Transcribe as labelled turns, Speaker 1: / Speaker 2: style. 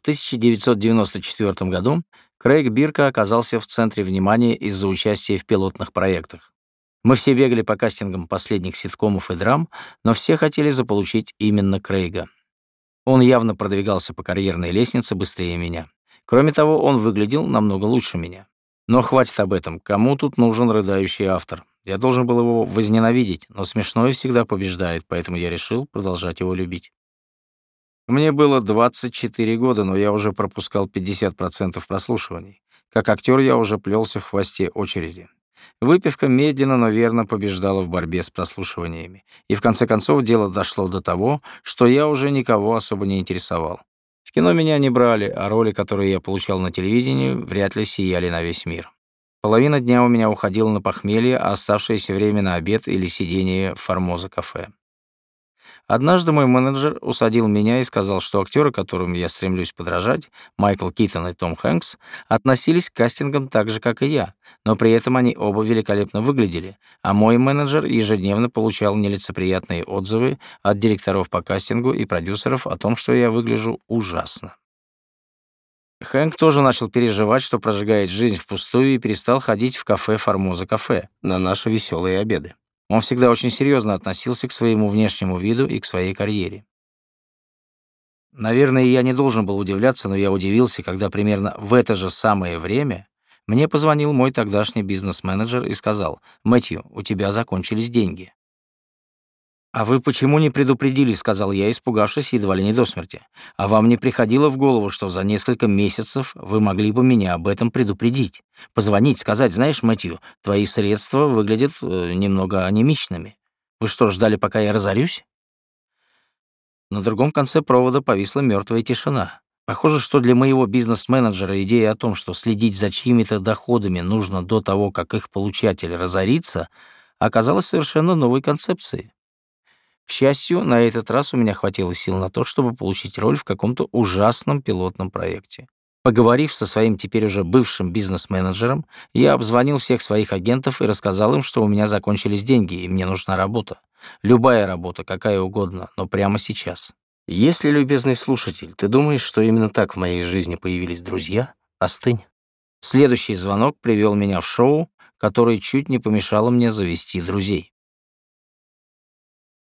Speaker 1: В 1994 году Крейг Бирка оказался в центре внимания из-за участия в пилотных проектах. Мы все бегали по кастингам последних ситкомов и драм, но все хотели заполучить именно Крейга. Он явно продвигался по карьерной лестнице быстрее меня. Кроме того, он выглядел намного лучше меня. Но хватит об этом. Кому тут нужен рыдающий автор? Я должен был его возненавидеть, но смешное всегда побеждает, поэтому я решил продолжать его любить. Мне было 24 года, но я уже пропускал 50% прослушиваний. Как актер я уже плелся в хвосте очереди. Выпивка медленно, но верно побеждала в борьбе с прослушиваниями. И в конце концов дело дошло до того, что я уже никого особо не интересовал. В кино меня не брали, а роли, которые я получал на телевидении, вряд ли сияли на весь мир. Половина дня у меня уходила на похмелье, а оставшееся время на обед или сидение в Формоза кафе. Однажды мой менеджер усадил меня и сказал, что актеры, которым я стремлюсь подражать, Майкл Китон и Том Хэнкс, относились к кастингам так же, как и я, но при этом они оба великолепно выглядели, а мой менеджер ежедневно получал нелицеприятные отзывы от директоров по кастингу и продюсеров о том, что я выгляжу ужасно. Хэнк тоже начал переживать, что прожигает жизнь впустую и перестал ходить в кафе «Формоза кафе» на наши веселые обеды. Он всегда очень серьезно относился к своему внешнему виду и к своей карьере. Наверное, я не должен был удивляться, но я удивился, когда примерно в это же самое время мне позвонил мой тогдашний бизнес-менеджер и сказал, «Мэтью, у тебя закончились деньги». «А вы почему не предупредили?» — сказал я, испугавшись едва ли не до смерти. «А вам не приходило в голову, что за несколько месяцев вы могли бы меня об этом предупредить? Позвонить, сказать, знаешь, Мэтью, твои средства выглядят э, немного анемичными. Вы что, ждали, пока я разорюсь?» На другом конце провода повисла мертвая тишина. Похоже, что для моего бизнес-менеджера идея о том, что следить за чьими-то доходами нужно до того, как их получатель разорится, оказалась совершенно новой концепцией. К счастью, на этот раз у меня хватило сил на то, чтобы получить роль в каком-то ужасном пилотном проекте. Поговорив со своим теперь уже бывшим бизнес-менеджером, я обзвонил всех своих агентов и рассказал им, что у меня закончились деньги и мне нужна работа. Любая работа, какая угодно, но прямо сейчас. Если, любезный слушатель, ты думаешь, что именно так в моей жизни появились друзья, остынь. Следующий звонок привел меня в шоу, которое чуть не помешало мне завести друзей.